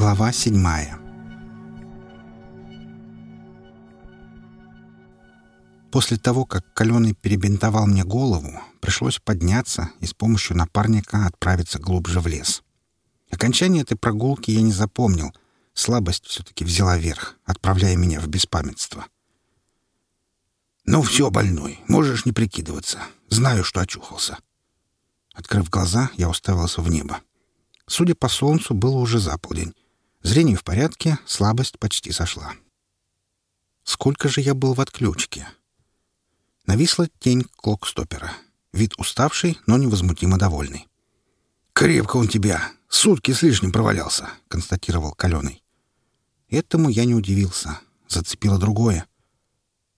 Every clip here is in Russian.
Глава седьмая После того, как Каленый перебинтовал мне голову, пришлось подняться и с помощью напарника отправиться глубже в лес. Окончание этой прогулки я не запомнил. Слабость все-таки взяла верх, отправляя меня в беспамятство. «Ну все, больной, можешь не прикидываться. Знаю, что очухался». Открыв глаза, я уставился в небо. Судя по солнцу, было уже заполдень. Зрение в порядке, слабость почти сошла. Сколько же я был в отключке? Нависла тень клокстопера. Вид уставший, но невозмутимо довольный. «Крепко он тебя! Сутки с лишним провалялся!» — констатировал Каленый. Этому я не удивился. Зацепило другое.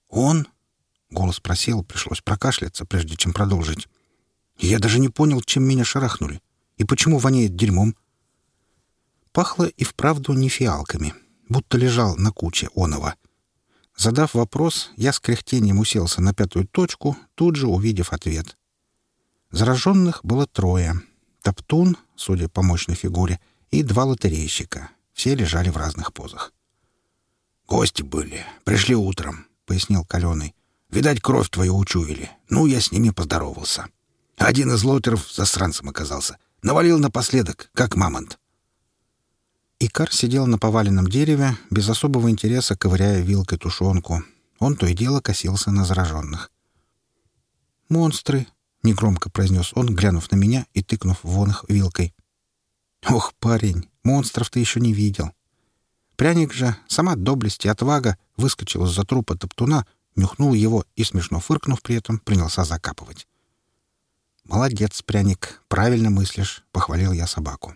«Он?» — голос просел, пришлось прокашляться, прежде чем продолжить. Я даже не понял, чем меня шарахнули. И почему воняет дерьмом? Пахло и вправду не фиалками, будто лежал на куче оного. Задав вопрос, я с кряхтением уселся на пятую точку, тут же увидев ответ. Зараженных было трое. Топтун, судя по мощной фигуре, и два лотерейщика. Все лежали в разных позах. «Гости были. Пришли утром», — пояснил Каленый. «Видать, кровь твою учуяли. Ну, я с ними поздоровался». Один из лотеров засранцем оказался. Навалил напоследок, как мамонт. Икар сидел на поваленном дереве, без особого интереса ковыряя вилкой тушенку. Он то и дело косился на зараженных. «Монстры!» — негромко произнес он, глянув на меня и тыкнув вон их вилкой. «Ох, парень, монстров ты еще не видел!» Пряник же, сама доблесть и отвага, выскочил из-за трупа топтуна, нюхнул его и, смешно фыркнув при этом, принялся закапывать. «Молодец, пряник, правильно мыслишь», — похвалил я собаку.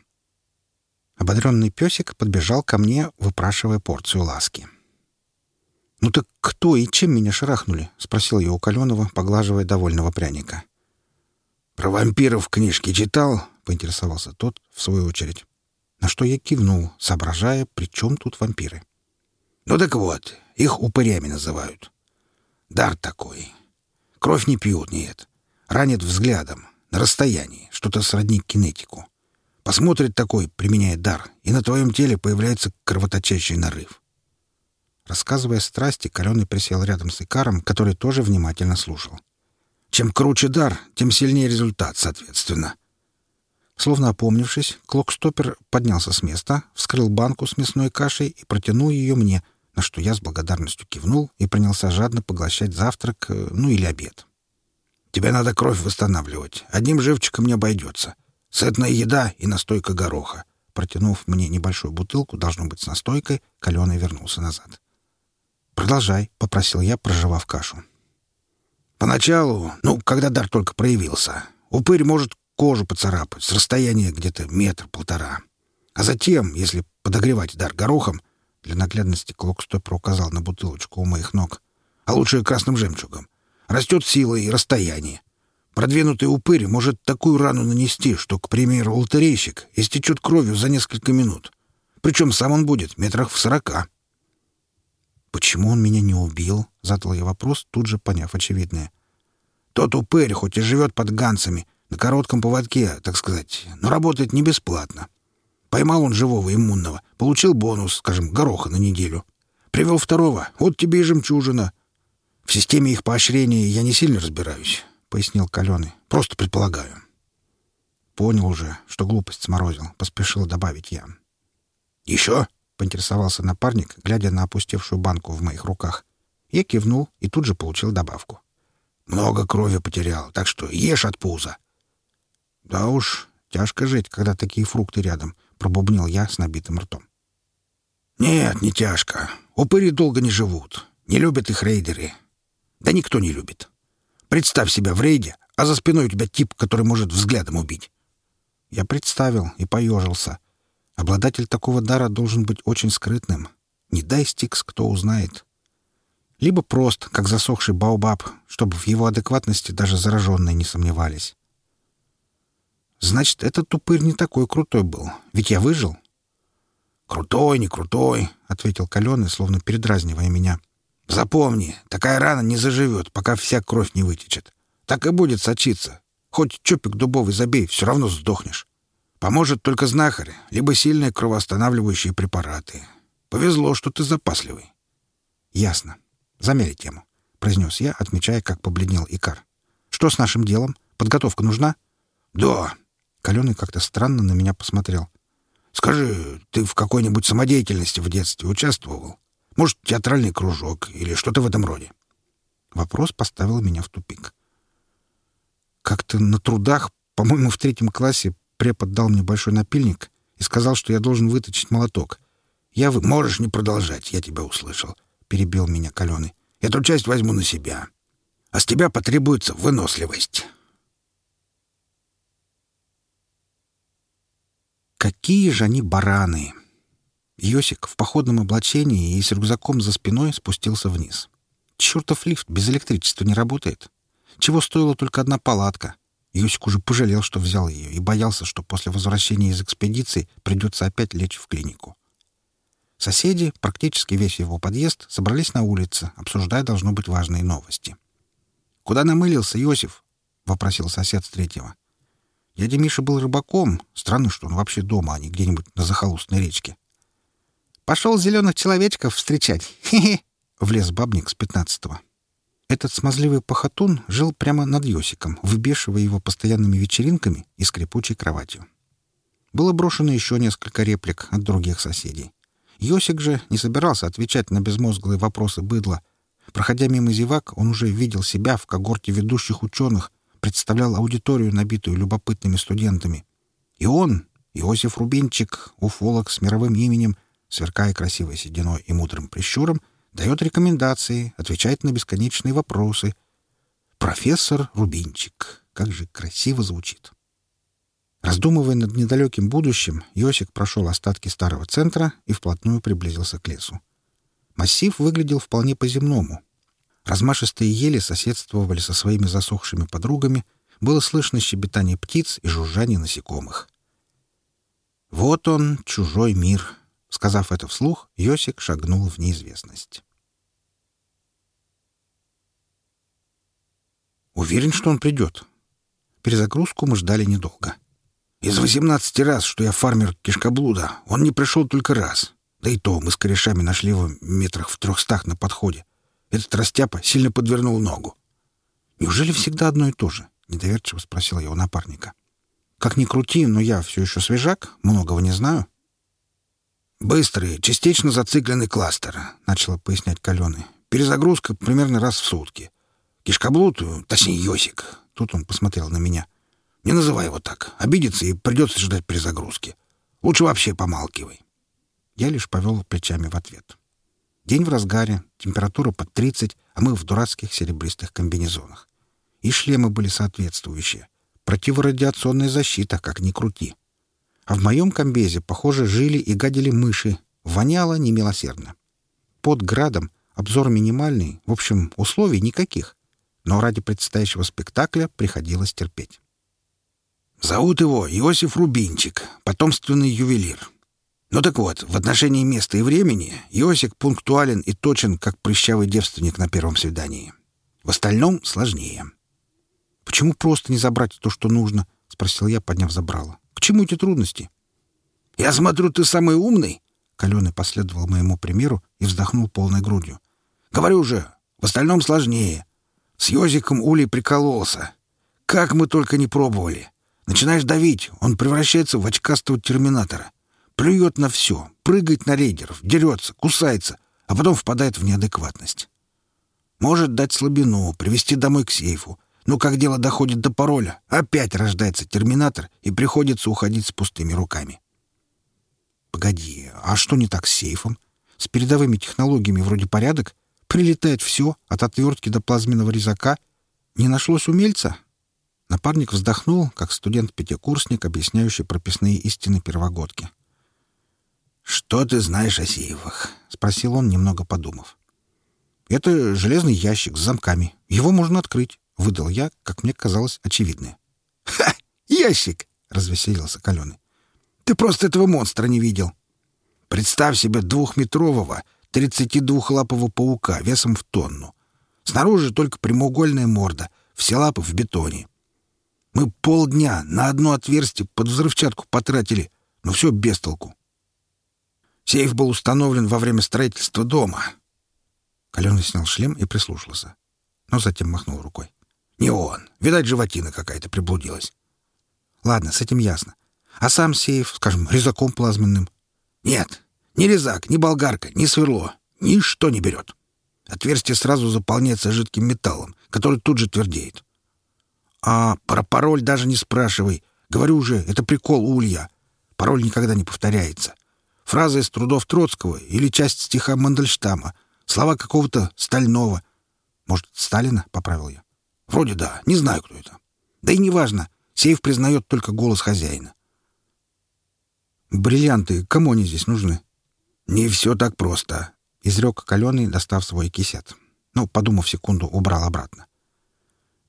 Ободренный песик подбежал ко мне, выпрашивая порцию ласки. «Ну так кто и чем меня шарахнули?» — спросил я у Каленова, поглаживая довольного пряника. «Про вампиров книжки читал?» — поинтересовался тот, в свою очередь. На что я кивнул, соображая, при чем тут вампиры. «Ну так вот, их упырями называют. Дар такой. Кровь не пьют, нет. Ранит взглядом, на расстоянии, что-то сродни кинетику. Посмотрит такой, применяя дар, и на твоем теле появляется кровоточащий нарыв. Рассказывая страсти, Каленый присел рядом с Икаром, который тоже внимательно слушал. Чем круче дар, тем сильнее результат, соответственно. Словно опомнившись, Клокстопер поднялся с места, вскрыл банку с мясной кашей и протянул ее мне, на что я с благодарностью кивнул и принялся жадно поглощать завтрак, э, ну или обед. Тебе надо кровь восстанавливать. Одним живчиком не обойдется. Сытная еда и настойка гороха. Протянув мне небольшую бутылку, должно быть, с настойкой, Каленый вернулся назад. «Продолжай», — попросил я, проживав кашу. «Поначалу, ну, когда дар только проявился, упырь может кожу поцарапать с расстояния где-то метр-полтора. А затем, если подогревать дар горохом, для наглядности Клокстопер указал на бутылочку у моих ног, а лучше красным жемчугом, Растет сила и расстояние. Продвинутый упырь может такую рану нанести, что, к примеру, лотерейщик истечет кровью за несколько минут. Причем сам он будет метрах в сорока. «Почему он меня не убил?» — задал я вопрос, тут же поняв очевидное. «Тот упырь, хоть и живет под ганцами, на коротком поводке, так сказать, но работает не бесплатно. Поймал он живого иммунного, получил бонус, скажем, гороха на неделю. Привел второго, вот тебе и жемчужина. В системе их поощрения я не сильно разбираюсь, — пояснил Каленый. Просто предполагаю. Понял уже, что глупость сморозил, — поспешил добавить я. Еще? — поинтересовался напарник, глядя на опустевшую банку в моих руках. Я кивнул и тут же получил добавку. Много крови потерял, так что ешь от пуза. Да уж, тяжко жить, когда такие фрукты рядом, — пробубнил я с набитым ртом. Нет, не тяжко. Упыри долго не живут. Не любят их рейдеры. Да никто не любит. Представь себя в рейде, а за спиной у тебя тип, который может взглядом убить. Я представил и поежился. Обладатель такого дара должен быть очень скрытным. Не дай Стикс, кто узнает. Либо прост, как засохший баобаб, чтобы в его адекватности даже зараженные не сомневались. Значит, этот тупырь не такой крутой был. Ведь я выжил. «Крутой, не крутой», — ответил Каленый, словно передразнивая меня. Запомни, такая рана не заживет, пока вся кровь не вытечет. Так и будет сочиться. Хоть чопик дубовый забей, все равно сдохнешь. Поможет только знахарь, либо сильные кровоостанавливающие препараты. Повезло, что ты запасливый. Ясно. Замери тему, произнес я, отмечая, как побледнел Икар. Что с нашим делом? Подготовка нужна? Да. Каленый как-то странно на меня посмотрел. Скажи, ты в какой-нибудь самодеятельности в детстве участвовал? Может, театральный кружок или что-то в этом роде? Вопрос поставил меня в тупик. Как-то на трудах, по-моему, в третьем классе препод дал мне большой напильник и сказал, что я должен выточить молоток. Я вы... Можешь не продолжать, я тебя услышал. Перебил меня Каленый. Эту часть возьму на себя. А с тебя потребуется выносливость. Какие же они бараны! Йосик в походном облачении и с рюкзаком за спиной спустился вниз. Чертов лифт без электричества не работает. Чего стоила только одна палатка. Йосик уже пожалел, что взял ее, и боялся, что после возвращения из экспедиции придется опять лечь в клинику. Соседи, практически весь его подъезд, собрались на улице, обсуждая, должно быть, важные новости. «Куда намылился, Йосиф?» — вопросил сосед с третьего. Дядя Миша был рыбаком. Странно, что он вообще дома, а не где-нибудь на захолустной речке. «Пошел зеленых человечков встречать. Хе-хе!» — влез бабник с пятнадцатого. Этот смазливый похотун жил прямо над Йосиком, выбешивая его постоянными вечеринками и скрипучей кроватью. Было брошено еще несколько реплик от других соседей. Йосик же не собирался отвечать на безмозглые вопросы быдла. Проходя мимо зевак, он уже видел себя в когорте ведущих ученых, представлял аудиторию, набитую любопытными студентами. И он, Иосиф Рубинчик, уфолог с мировым именем, сверкая красивой сединой и мудрым прищуром, дает рекомендации, отвечает на бесконечные вопросы. Профессор Рубинчик. Как же красиво звучит. Раздумывая над недалеким будущим, Йосик прошел остатки старого центра и вплотную приблизился к лесу. Массив выглядел вполне по-земному. Размашистые ели соседствовали со своими засохшими подругами, было слышно щебетание птиц и жужжание насекомых. «Вот он, чужой мир», — сказав это вслух, Йосик шагнул в неизвестность. «Уверен, что он придет». Перезагрузку мы ждали недолго. Из восемнадцати раз, что я фармер кишкоблуда, он не пришел только раз. Да и то мы с корешами нашли его метрах в трехстах на подходе. Этот растяпа сильно подвернул ногу. «Неужели всегда одно и то же?» — недоверчиво спросил я у напарника. «Как ни крути, но я все еще свежак, многого не знаю». «Быстрый, частично зацикленный кластер», — начала пояснять Каленый. «Перезагрузка примерно раз в сутки. Кишкоблуд, точнее, Йосик». Тут он посмотрел на меня — не называй его так. Обидится и придется ждать перезагрузки. Лучше вообще помалкивай. Я лишь повел плечами в ответ. День в разгаре, температура под 30, а мы в дурацких серебристых комбинезонах. И шлемы были соответствующие. Противорадиационная защита, как ни крути. А в моем комбезе, похоже, жили и гадили мыши. Воняло немилосердно. Под градом обзор минимальный, в общем, условий никаких. Но ради предстоящего спектакля приходилось терпеть. Зовут его Иосиф Рубинчик, потомственный ювелир. Ну так вот, в отношении места и времени Иосик пунктуален и точен, как прыщавый девственник на первом свидании. В остальном сложнее. «Почему просто не забрать то, что нужно?» — спросил я, подняв забрало. «К чему эти трудности?» «Я смотрю, ты самый умный!» Каленый последовал моему примеру и вздохнул полной грудью. «Говорю же, в остальном сложнее. С Йозиком Улей прикололся. Как мы только не пробовали. Начинаешь давить, он превращается в очкастого терминатора. Плюет на все, прыгает на рейдеров, дерется, кусается, а потом впадает в неадекватность. Может дать слабину, привести домой к сейфу. Но как дело доходит до пароля, опять рождается терминатор и приходится уходить с пустыми руками. Погоди, а что не так с сейфом? С передовыми технологиями вроде порядок? Прилетает все, от отвертки до плазменного резака. Не нашлось умельца? Напарник вздохнул, как студент-пятикурсник, объясняющий прописные истины первогодки. «Что ты знаешь о сейфах?» — спросил он, немного подумав. «Это железный ящик с замками. Его можно открыть», — выдал я, как мне казалось, очевидное. «Ха! Ящик!» — развеселился Каленый. «Ты просто этого монстра не видел. Представь себе двухметрового, тридцатидвухлапого паука весом в тонну. Снаружи только прямоугольная морда, все лапы в бетоне. Мы полдня на одно отверстие под взрывчатку потратили, но все без толку. Сейф был установлен во время строительства дома. Каленый снял шлем и прислушался, но затем махнул рукой. Не он. Видать, животина какая-то приблудилась. Ладно, с этим ясно. А сам сейф, скажем, резаком плазменным? Нет, ни резак, ни болгарка, ни сверло. Ничто не берет. Отверстие сразу заполняется жидким металлом, который тут же твердеет. А про пароль даже не спрашивай. Говорю же, это прикол Улья. Пароль никогда не повторяется. Фраза из трудов Троцкого или часть стиха Мандельштама. Слова какого-то Стального. Может, Сталина, — поправил я. Вроде да. Не знаю, кто это. Да и неважно. Сейф признает только голос хозяина. «Бриллианты, кому они здесь нужны?» «Не все так просто», — изрек Каленый, достав свой кисет. Но, подумав секунду, убрал обратно.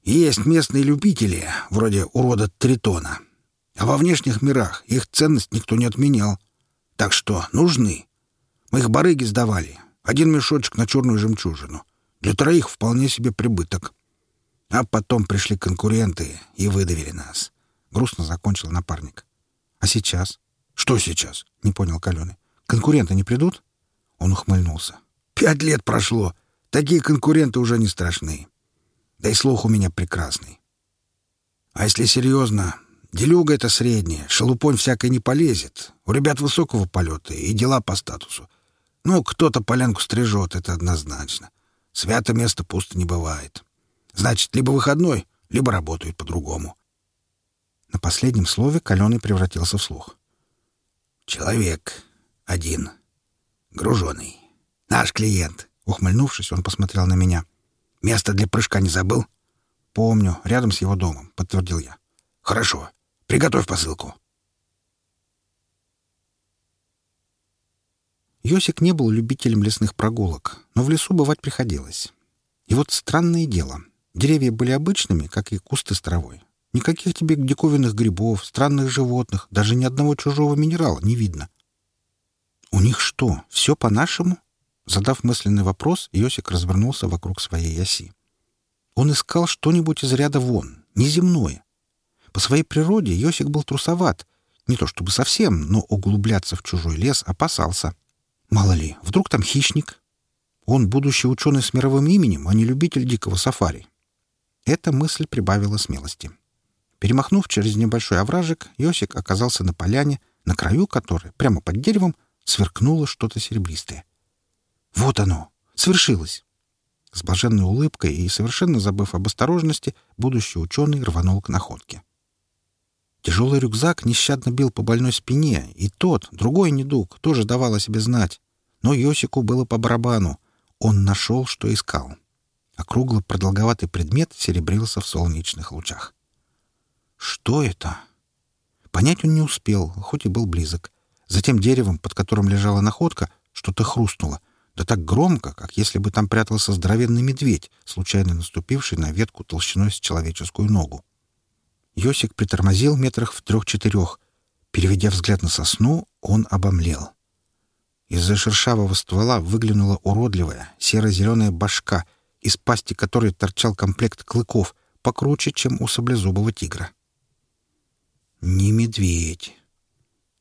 «Есть местные любители, вроде урода Тритона. А во внешних мирах их ценность никто не отменял. Так что нужны. Мы их барыги сдавали. Один мешочек на черную жемчужину. Для троих вполне себе прибыток. А потом пришли конкуренты и выдавили нас. Грустно закончил напарник. А сейчас? Что сейчас? Не понял Каленый. Конкуренты не придут? Он ухмыльнулся. Пять лет прошло. Такие конкуренты уже не страшны. Да и слух у меня прекрасный. А если серьезно, делюга — это средняя, шелупонь всякой не полезет. У ребят высокого полета и дела по статусу. Ну, кто-то полянку стрижет, это однозначно. Свято место пусто не бывает. Значит, либо выходной, либо работают по-другому. На последнем слове Каленый превратился в слух. Человек один. Груженый. Наш клиент. Ухмыльнувшись, он посмотрел на меня. Место для прыжка не забыл? Помню, рядом с его домом, подтвердил я. Хорошо. Приготовь посылку. Йосик не был любителем лесных прогулок, но в лесу бывать приходилось. И вот странное дело. Деревья были обычными, как и кусты с травой. Никаких тебе диковинных грибов, странных животных, даже ни одного чужого минерала не видно. «У них что, все по-нашему?» Задав мысленный вопрос, Йосик развернулся вокруг своей оси. Он искал что-нибудь из ряда вон, неземное. По своей природе Йосик был трусоват. Не то чтобы совсем, но углубляться в чужой лес опасался. Мало ли, вдруг там хищник? Он будущий ученый с мировым именем, а не любитель дикого сафари. Эта мысль прибавила смелости. Перемахнув через небольшой овражек, Йосик оказался на поляне, на краю которой, прямо под деревом, сверкнуло что-то серебристое. Вот оно! Свершилось! С блаженной улыбкой и совершенно забыв об осторожности, будущий ученый рванул к находке. Тяжелый рюкзак нещадно бил по больной спине, и тот, другой недуг, тоже давал о себе знать. Но Йосику было по барабану. Он нашел, что искал. Округлый продолговатый предмет серебрился в солнечных лучах. Что это? Понять он не успел, хоть и был близок. Затем деревом, под которым лежала находка, что-то хрустнуло. Да так громко, как если бы там прятался здоровенный медведь, случайно наступивший на ветку толщиной с человеческую ногу. Йосик притормозил метрах в трех-четырех. Переведя взгляд на сосну, он обомлел. Из-за шершавого ствола выглянула уродливая серо-зеленая башка, из пасти которой торчал комплект клыков, покруче, чем у саблезубого тигра. Не медведь.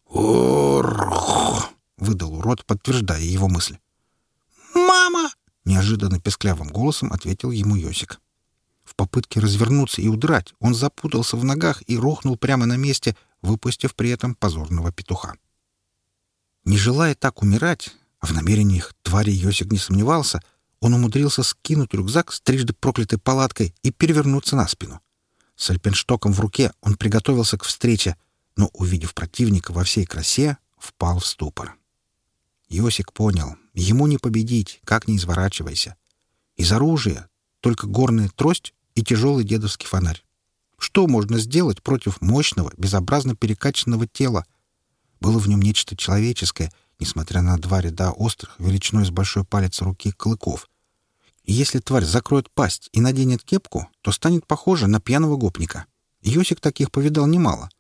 «Орх!» — выдал урод, подтверждая его мысль. «Мама!» — неожиданно песклявым голосом ответил ему Йосик. В попытке развернуться и удрать он запутался в ногах и рухнул прямо на месте, выпустив при этом позорного петуха. Не желая так умирать, а в намерениях твари Йосик не сомневался, он умудрился скинуть рюкзак с трижды проклятой палаткой и перевернуться на спину. С альпенштоком в руке он приготовился к встрече, но, увидев противника во всей красе, впал в ступор. Йосик понял, ему не победить, как ни изворачивайся. Из оружия только горная трость и тяжелый дедовский фонарь. Что можно сделать против мощного, безобразно перекачанного тела? Было в нем нечто человеческое, несмотря на два ряда острых, величиной с большой палец руки, клыков — и если тварь закроет пасть и наденет кепку, то станет похожа на пьяного гопника. Йосик таких повидал немало.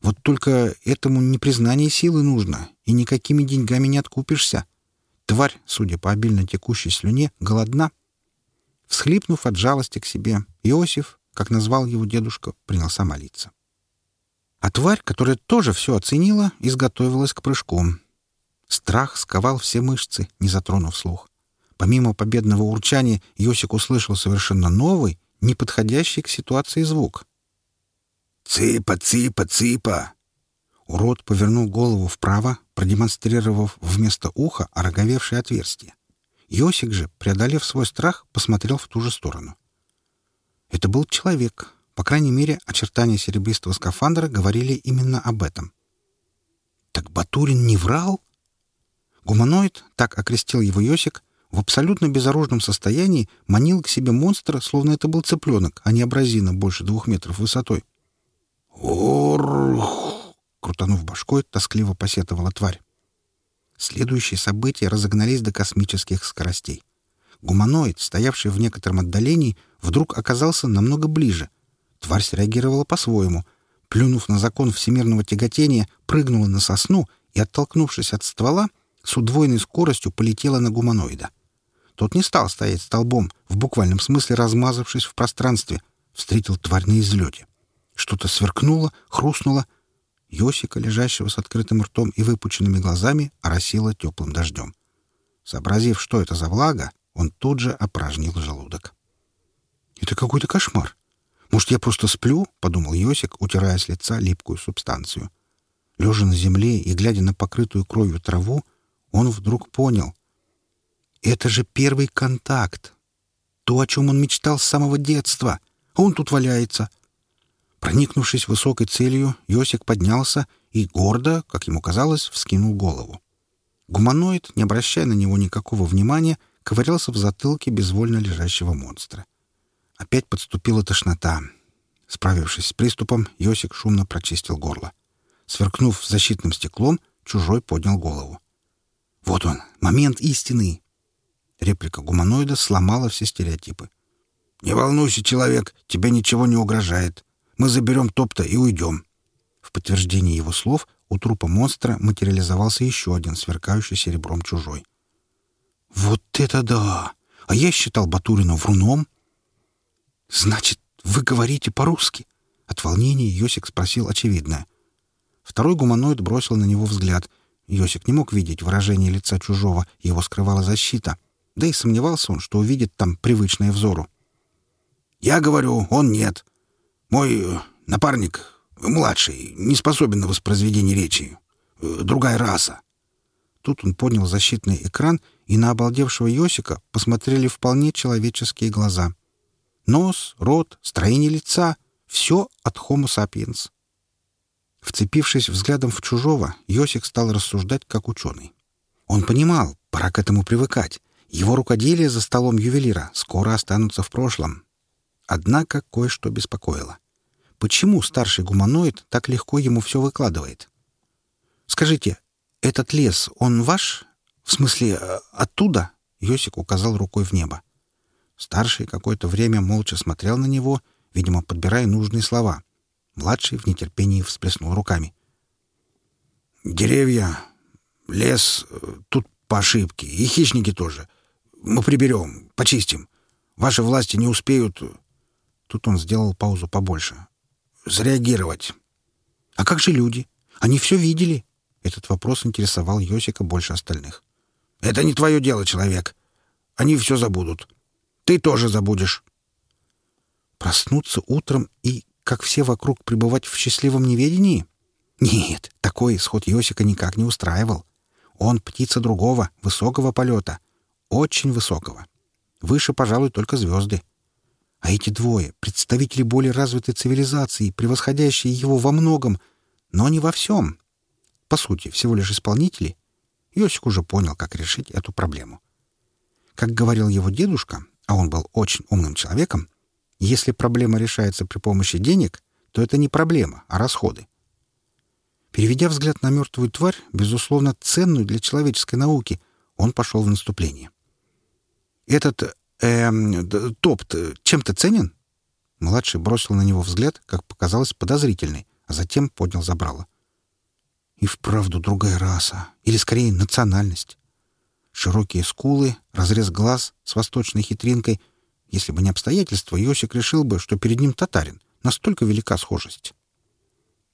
Вот только этому не признание силы нужно, и никакими деньгами не откупишься. Тварь, судя по обильно текущей слюне, голодна. Всхлипнув от жалости к себе, Иосиф как назвал его дедушка, принялся молиться. А тварь, которая тоже все оценила, изготовилась к прыжку. Страх сковал все мышцы, не затронув слух. Помимо победного урчания, Йосик услышал совершенно новый, неподходящий к ситуации звук. «Цыпа, цыпа, цыпа!» Урод повернул голову вправо, продемонстрировав вместо уха ороговевшее отверстие. Йосик же, преодолев свой страх, посмотрел в ту же сторону. Это был человек. По крайней мере, очертания серебристого скафандра говорили именно об этом. Так Батурин не врал? Гуманоид, так окрестил его Йосик, в абсолютно безоружном состоянии манил к себе монстра, словно это был цыпленок, а не абразина больше двух метров высотой. «Орх!» — крутанув башкой, тоскливо посетовала тварь. Следующие события разогнались до космических скоростей. Гуманоид, стоявший в некотором отдалении, вдруг оказался намного ближе. Тварь среагировала по-своему. Плюнув на закон всемирного тяготения, прыгнула на сосну и, оттолкнувшись от ствола, с удвоенной скоростью полетела на гуманоида. Тот не стал стоять столбом, в буквальном смысле размазавшись в пространстве, встретил тварь на излете. Что-то сверкнуло, хрустнуло. Йосика, лежащего с открытым ртом и выпученными глазами, оросило теплым дождем. Сообразив, что это за влага, он тут же опражнил желудок. «Это какой-то кошмар. Может, я просто сплю?» — подумал Йосик, утирая с лица липкую субстанцию. Лежа на земле и глядя на покрытую кровью траву, он вдруг понял. Это же первый контакт. То, о чем он мечтал с самого детства. Он тут валяется. Проникнувшись высокой целью, Йосик поднялся и гордо, как ему казалось, вскинул голову. Гуманоид, не обращая на него никакого внимания, ковырялся в затылке безвольно лежащего монстра. Опять подступила тошнота. Справившись с приступом, Йосик шумно прочистил горло. Сверкнув защитным стеклом, чужой поднял голову. «Вот он, момент истины!» Реплика гуманоида сломала все стереотипы. «Не волнуйся, человек, тебе ничего не угрожает. Мы заберем топта и уйдем». В подтверждение его слов у трупа монстра материализовался еще один сверкающий серебром чужой. «Вот это да! А я считал Батурина вруном!» «Значит, вы говорите по-русски?» От волнения Йосик спросил очевидное. Второй гуманоид бросил на него взгляд. Йосик не мог видеть выражение лица чужого, его скрывала защита. Да и сомневался он, что увидит там привычное взору. «Я говорю, он нет. Мой э, напарник, младший, не способен на воспроизведение речи. Э, другая раса». Тут он поднял защитный экран, и на обалдевшего Йосика посмотрели вполне человеческие глаза — Нос, рот, строение лица — все от Homo sapiens. Вцепившись взглядом в чужого, Йосик стал рассуждать как ученый. Он понимал, пора к этому привыкать. Его рукоделие за столом ювелира скоро останутся в прошлом. Однако кое-что беспокоило. Почему старший гуманоид так легко ему все выкладывает? «Скажите, этот лес, он ваш? В смысле, э, оттуда?» Йосик указал рукой в небо. Старший какое-то время молча смотрел на него, видимо, подбирая нужные слова. Младший в нетерпении всплеснул руками. «Деревья, лес, тут по ошибке, и хищники тоже. Мы приберем, почистим. Ваши власти не успеют...» Тут он сделал паузу побольше. «Среагировать». «А как же люди? Они все видели?» Этот вопрос интересовал Йосика больше остальных. «Это не твое дело, человек. Они все забудут. Ты тоже забудешь. Проснуться утром и, как все вокруг, пребывать в счастливом неведении? Нет, такой исход Йосика никак не устраивал. Он птица другого, высокого полета. Очень высокого. Выше, пожалуй, только звезды. А эти двое — представители более развитой цивилизации, превосходящие его во многом, но не во всем. По сути, всего лишь исполнители. Йосик уже понял, как решить эту проблему. Как говорил его дедушка, а он был очень умным человеком, если проблема решается при помощи денег, то это не проблема, а расходы. Переведя взгляд на мертвую тварь, безусловно, ценную для человеческой науки, он пошел в наступление. «Этот э, топт чем-то ценен?» Младший бросил на него взгляд, как показалось, подозрительный, а затем поднял забрало. «И вправду другая раса, или, скорее, национальность. Широкие скулы, разрез глаз с восточной хитринкой. Если бы не обстоятельства, Йосик решил бы, что перед ним татарин. Настолько велика схожесть.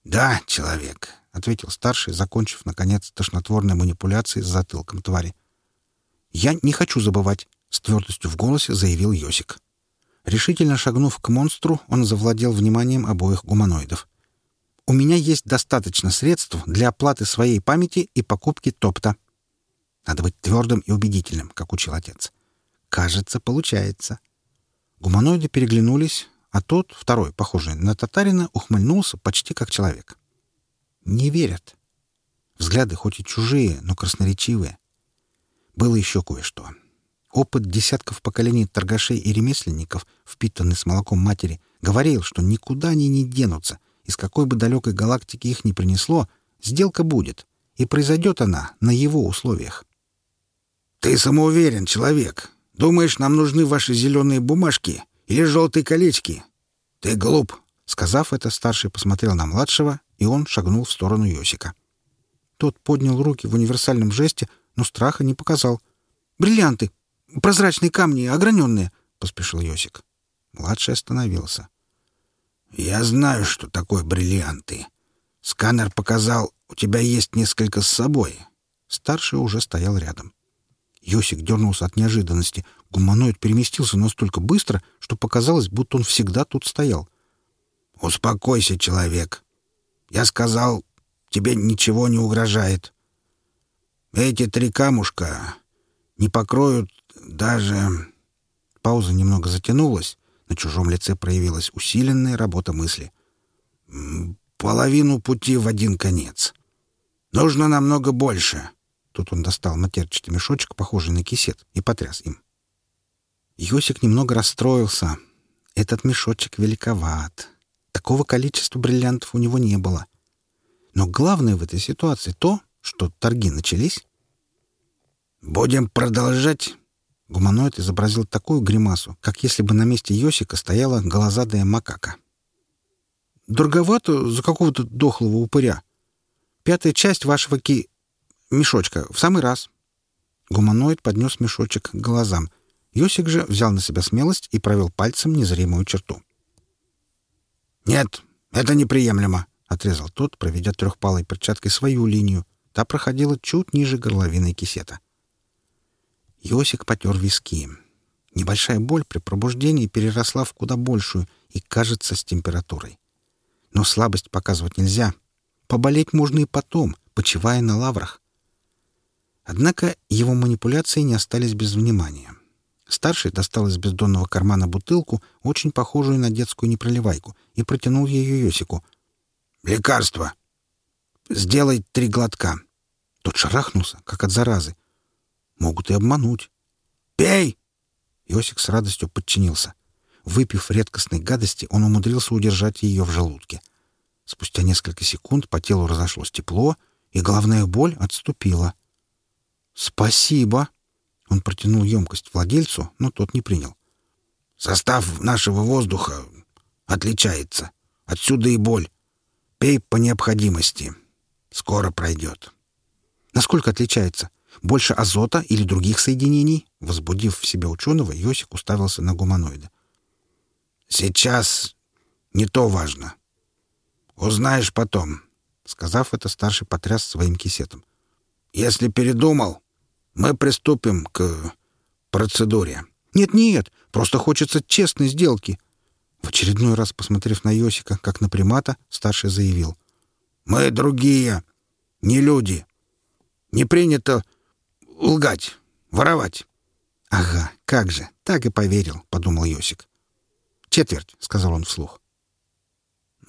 «Да, человек», — ответил старший, закончив, наконец, тошнотворные манипуляции с затылком твари. «Я не хочу забывать», — с твердостью в голосе заявил Йосик. Решительно шагнув к монстру, он завладел вниманием обоих гуманоидов. «У меня есть достаточно средств для оплаты своей памяти и покупки топта». Надо быть твердым и убедительным, как учил отец. «Кажется, получается». Гуманоиды переглянулись, а тот, второй, похожий на татарина, ухмыльнулся почти как человек. Не верят. Взгляды хоть и чужие, но красноречивые. Было еще кое-что. Опыт десятков поколений торгашей и ремесленников, впитанный с молоком матери, говорил, что никуда они не денутся, из какой бы далекой галактики их ни принесло, сделка будет, и произойдет она на его условиях. «Ты самоуверен, человек. Думаешь, нам нужны ваши зеленые бумажки или желтые колечки? Ты глуп!» Сказав это, старший посмотрел на младшего, и он шагнул в сторону Йосика. Тот поднял руки в универсальном жесте, но страха не показал. «Бриллианты! Прозрачные камни, ограненные!» — поспешил Йосик. Младший остановился. «Я знаю, что такое бриллианты. Сканер показал, у тебя есть несколько с собой». Старший уже стоял рядом. Йосик дернулся от неожиданности. Гуманоид переместился настолько быстро, что показалось, будто он всегда тут стоял. «Успокойся, человек. Я сказал, тебе ничего не угрожает. Эти три камушка не покроют даже...» Пауза немного затянулась. На чужом лице проявилась усиленная работа мысли. «Половину пути в один конец. Нужно намного больше. Тут он достал матерчатый мешочек, похожий на кисет, и потряс им. Йосик немного расстроился. Этот мешочек великоват. Такого количества бриллиантов у него не было. Но главное в этой ситуации то, что торги начались. «Будем продолжать?» Гуманоид изобразил такую гримасу, как если бы на месте Йосика стояла голозадая макака. «Дороговато за какого-то дохлого упыря. Пятая часть вашего ки мешочка, в самый раз». Гуманоид поднес мешочек к глазам. Йосик же взял на себя смелость и провел пальцем незримую черту. «Нет, это неприемлемо», — отрезал тот, проведя трехпалой перчаткой свою линию. Та проходила чуть ниже горловины кисета. Йосик потер виски. Небольшая боль при пробуждении переросла в куда большую и, кажется, с температурой. Но слабость показывать нельзя. Поболеть можно и потом, почивая на лаврах. Однако его манипуляции не остались без внимания. Старший достал из бездонного кармана бутылку, очень похожую на детскую непроливайку, и протянул ее Йосику. «Лекарство! Сделай три глотка!» Тот шарахнулся, как от заразы. Могут и обмануть. «Пей!» Йосик с радостью подчинился. Выпив редкостной гадости, он умудрился удержать ее в желудке. Спустя несколько секунд по телу разошлось тепло, и головная боль отступила. «Спасибо!» Он протянул емкость владельцу, но тот не принял. «Состав нашего воздуха отличается. Отсюда и боль. Пей по необходимости. Скоро пройдет». «Насколько отличается? Больше азота или других соединений?» Возбудив в себе ученого, Йосик уставился на гуманоида. «Сейчас не то важно. Узнаешь потом». Сказав это, старший потряс своим кисетом. «Если передумал, мы приступим к процедуре. Нет-нет, просто хочется честной сделки. В очередной раз, посмотрев на Йосика, как на примата, старший заявил. Мы другие, не люди. Не принято лгать, воровать. Ага, как же, так и поверил, подумал Йосик. Четверть, сказал он вслух.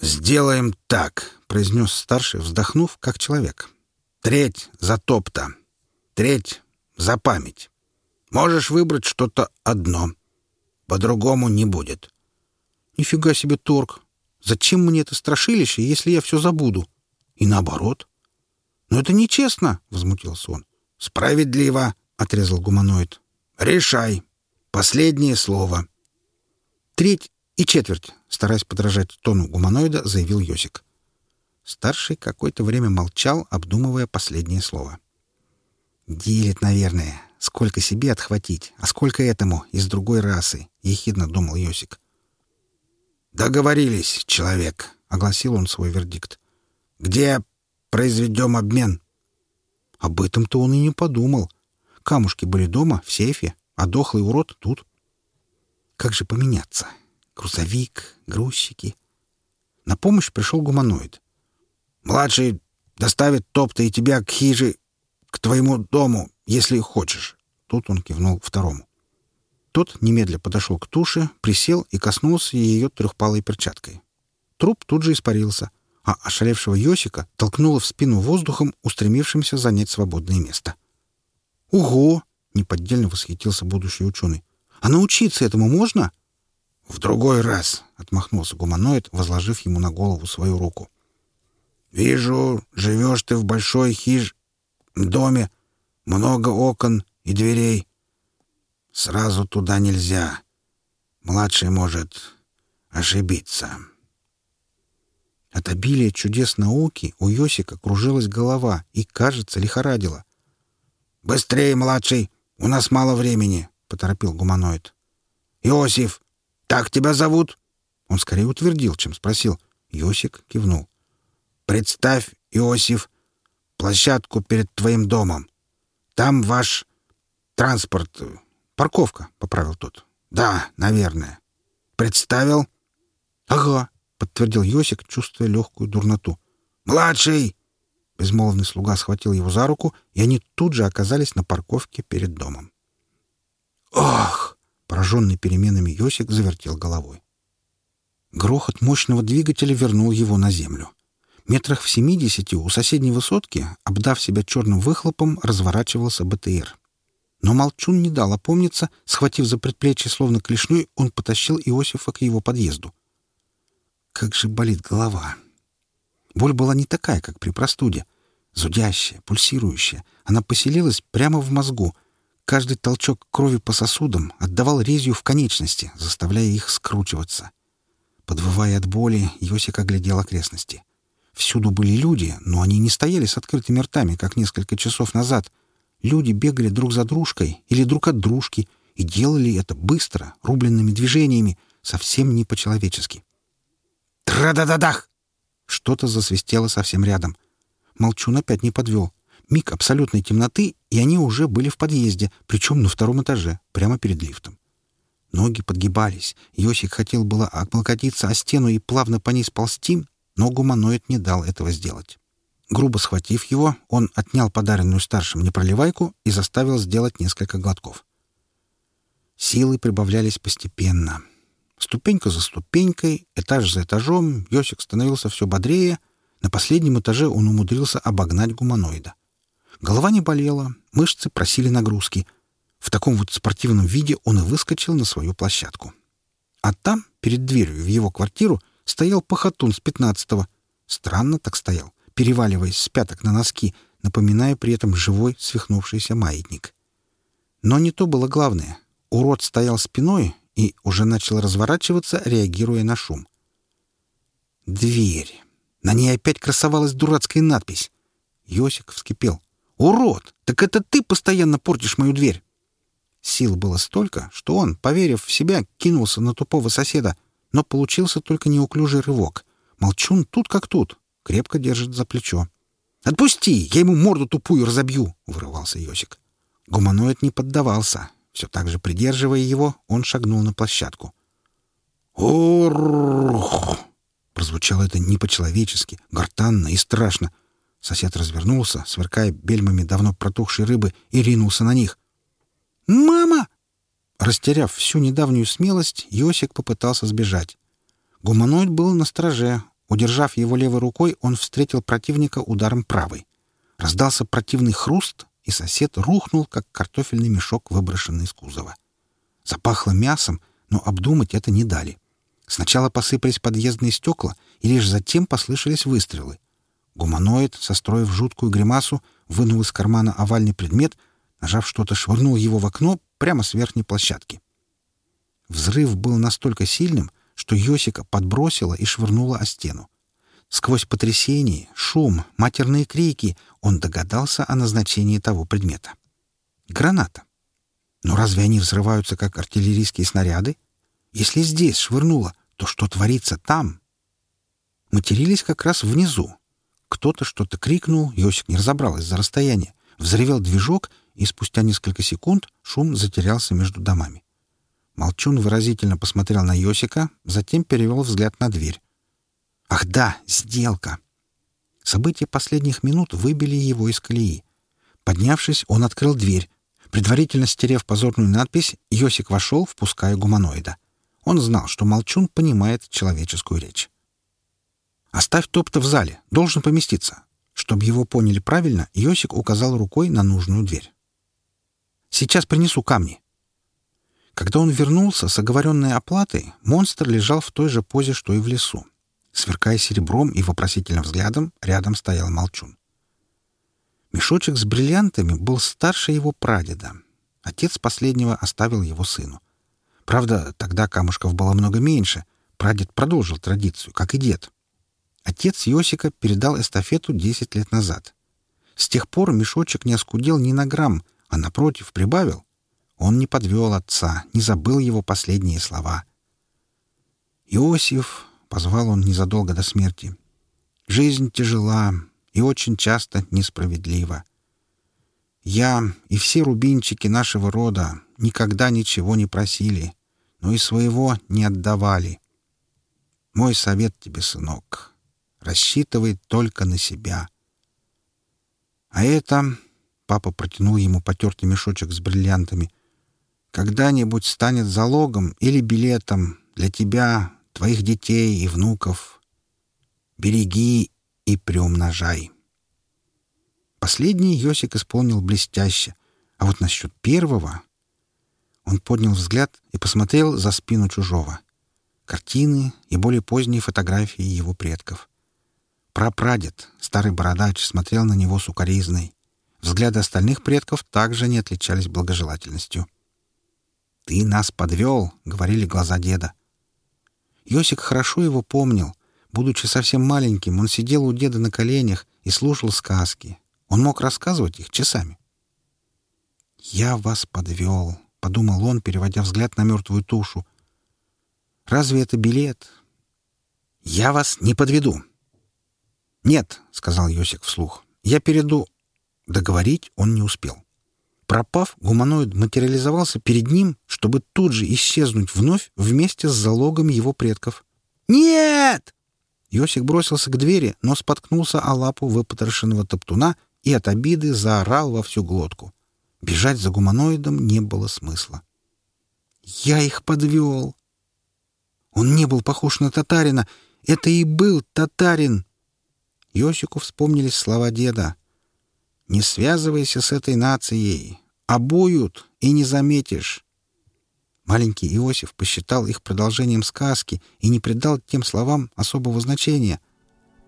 «Сделаем так», — произнес старший, вздохнув, как человек. «Треть затопта. Треть за память. Можешь выбрать что-то одно. По-другому не будет. Нифига себе торг. Зачем мне это страшилище, если я все забуду? И наоборот. Но это нечестно, — возмутился он. Справедливо, — отрезал гуманоид. Решай. Последнее слово. Треть и четверть, стараясь подражать тону гуманоида, заявил Йосик. Старший какое-то время молчал, обдумывая последнее слово. — Делит, наверное. сколько себе отхватить, а сколько этому из другой расы, — ехидно думал Йосик. «Договорились, человек», — огласил он свой вердикт. «Где произведем обмен?» Об этом-то он и не подумал. Камушки были дома, в сейфе, а дохлый урод тут. Как же поменяться? Грузовик, грузчики. На помощь пришел гуманоид. «Младший доставит топта и тебя к хиже, к твоему дому, если хочешь». Тут он кивнул второму. Тот немедля подошел к туше, присел и коснулся ее трехпалой перчаткой. Труп тут же испарился, а ошалевшего Йосика толкнуло в спину воздухом, устремившимся занять свободное место. «Ого!» — неподдельно восхитился будущий ученый. «А научиться этому можно?» «В другой раз», — отмахнулся гуманоид, возложив ему на голову свою руку. «Вижу, живешь ты в большой хиж... доме, много окон и дверей. Сразу туда нельзя. Младший может ошибиться». От обилия чудес науки у Йосика кружилась голова и, кажется, лихорадила. «Быстрее, младший! У нас мало времени!» — поторопил гуманоид. «Иосиф, так тебя зовут?» Он скорее утвердил, чем спросил. Йосик кивнул. «Представь, Иосиф, площадку перед твоим домом. Там ваш транспорт... Парковка», — поправил тот. «Да, наверное. Представил?» «Ага», — подтвердил Йосик, чувствуя легкую дурноту. «Младший!» Безмолвный слуга схватил его за руку, и они тут же оказались на парковке перед домом. «Ох!» — пораженный переменами Йосик завертел головой. Грохот мощного двигателя вернул его на землю. Метрах в семидесяти у соседней высотки, обдав себя черным выхлопом, разворачивался БТР. Но Молчун не дал опомниться, схватив за предплечье словно клешней, он потащил Иосифа к его подъезду. Как же болит голова! Боль была не такая, как при простуде. Зудящая, пульсирующая. Она поселилась прямо в мозгу. Каждый толчок крови по сосудам отдавал резью в конечности, заставляя их скручиваться. Подвывая от боли, Йосик оглядел окрестности. Всюду были люди, но они не стояли с открытыми ртами, как несколько часов назад. Люди бегали друг за дружкой или друг от дружки и делали это быстро, рубленными движениями, совсем не по-человечески. «Тра-да-да-дах!» Что-то засвистело совсем рядом. Молчун опять не подвел. Миг абсолютной темноты, и они уже были в подъезде, причем на втором этаже, прямо перед лифтом. Ноги подгибались. Йосик хотел было облокотиться о стену и плавно по ней сползти, но гуманоид не дал этого сделать. Грубо схватив его, он отнял подаренную старшим непроливайку и заставил сделать несколько глотков. Силы прибавлялись постепенно — Ступенька за ступенькой, этаж за этажом, Йосик становился все бодрее. На последнем этаже он умудрился обогнать гуманоида. Голова не болела, мышцы просили нагрузки. В таком вот спортивном виде он и выскочил на свою площадку. А там, перед дверью в его квартиру, стоял похотун с пятнадцатого. Странно так стоял, переваливаясь с пяток на носки, напоминая при этом живой свихнувшийся маятник. Но не то было главное. Урод стоял спиной и уже начал разворачиваться, реагируя на шум. Дверь. На ней опять красовалась дурацкая надпись. Йосик вскипел. «Урод! Так это ты постоянно портишь мою дверь!» Сил было столько, что он, поверив в себя, кинулся на тупого соседа, но получился только неуклюжий рывок. Молчун тут как тут, крепко держит за плечо. «Отпусти! Я ему морду тупую разобью!» — вырывался Йосик. Гуманоид не поддавался. Все так же придерживая его, он шагнул на площадку. «Орррррх!» Прозвучало это не по-человечески, гортанно и страшно. Сосед развернулся, сверкая бельмами давно протухшей рыбы, и ринулся на них. «Мама!» Растеряв всю недавнюю смелость, Йосик попытался сбежать. Гуманоид был на страже. Удержав его левой рукой, он встретил противника ударом правой. Раздался противный хруст, и сосед рухнул, как картофельный мешок, выброшенный из кузова. Запахло мясом, но обдумать это не дали. Сначала посыпались подъездные стекла, и лишь затем послышались выстрелы. Гуманоид, состроив жуткую гримасу, вынул из кармана овальный предмет, нажав что-то, швырнул его в окно прямо с верхней площадки. Взрыв был настолько сильным, что Йосика подбросило и швырнуло о стену. Сквозь потрясение, шум, матерные крики он догадался о назначении того предмета. Граната, Но разве они взрываются, как артиллерийские снаряды? Если здесь швырнуло, то что творится там? Матерились как раз внизу. Кто-то что-то крикнул, Йосик не разобрал из-за расстояния. Взревел движок, и спустя несколько секунд шум затерялся между домами. Молчун выразительно посмотрел на Йосика, затем перевел взгляд на дверь. «Ах да, сделка!» События последних минут выбили его из колеи. Поднявшись, он открыл дверь. Предварительно стерев позорную надпись, Йосик вошел, впуская гуманоида. Он знал, что Молчун понимает человеческую речь. «Оставь топ-то в зале, должен поместиться». Чтобы его поняли правильно, Йосик указал рукой на нужную дверь. «Сейчас принесу камни». Когда он вернулся с оговоренной оплатой, монстр лежал в той же позе, что и в лесу. Сверкая серебром и вопросительным взглядом, рядом стоял Молчун. Мешочек с бриллиантами был старше его прадеда. Отец последнего оставил его сыну. Правда, тогда камушков было много меньше. Прадед продолжил традицию, как и дед. Отец Йосика передал эстафету 10 лет назад. С тех пор мешочек не оскудел ни на грамм, а, напротив, прибавил. Он не подвел отца, не забыл его последние слова. «Иосиф», — позвал он незадолго до смерти, — «жизнь тяжела и очень часто несправедлива. Я и все рубинчики нашего рода никогда ничего не просили, но и своего не отдавали. Мой совет тебе, сынок, рассчитывай только на себя. А это, — папа протянул ему потертый мешочек с бриллиантами, — когда-нибудь станет залогом или билетом для тебя, твоих детей и внуков. Береги и приумножай. Последний Йосик исполнил блестяще, а вот насчет первого... Он поднял взгляд и посмотрел за спину чужого. Картины и более поздние фотографии его предков. Прапрадед, старый бородач, смотрел на него сукоризной. Взгляды остальных предков также не отличались благожелательностью. «Ты нас подвел», — говорили глаза деда. Йосик хорошо его помнил. Будучи совсем маленьким, он сидел у деда на коленях и слушал сказки. Он мог рассказывать их часами. «Я вас подвел», — подумал он, переводя взгляд на мертвую тушу. «Разве это билет?» «Я вас не подведу». «Нет», — сказал Йосик вслух, — «я перейду...» Договорить он не успел. Пропав, гуманоид материализовался перед ним, чтобы тут же исчезнуть вновь вместе с залогом его предков. «Нет!» Йосик бросился к двери, но споткнулся о лапу выпотрошенного топтуна и от обиды заорал во всю глотку. Бежать за гуманоидом не было смысла. «Я их подвел!» Он не был похож на татарина. Это и был татарин. Йосику вспомнились слова деда. «Не связывайся с этой нацией. Обуют, и не заметишь». Маленький Иосиф посчитал их продолжением сказки и не придал тем словам особого значения.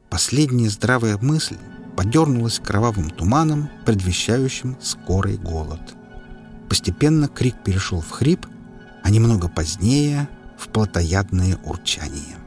Последняя здравая мысль подернулась кровавым туманом, предвещающим скорый голод. Постепенно крик перешел в хрип, а немного позднее — в плотоядное урчание.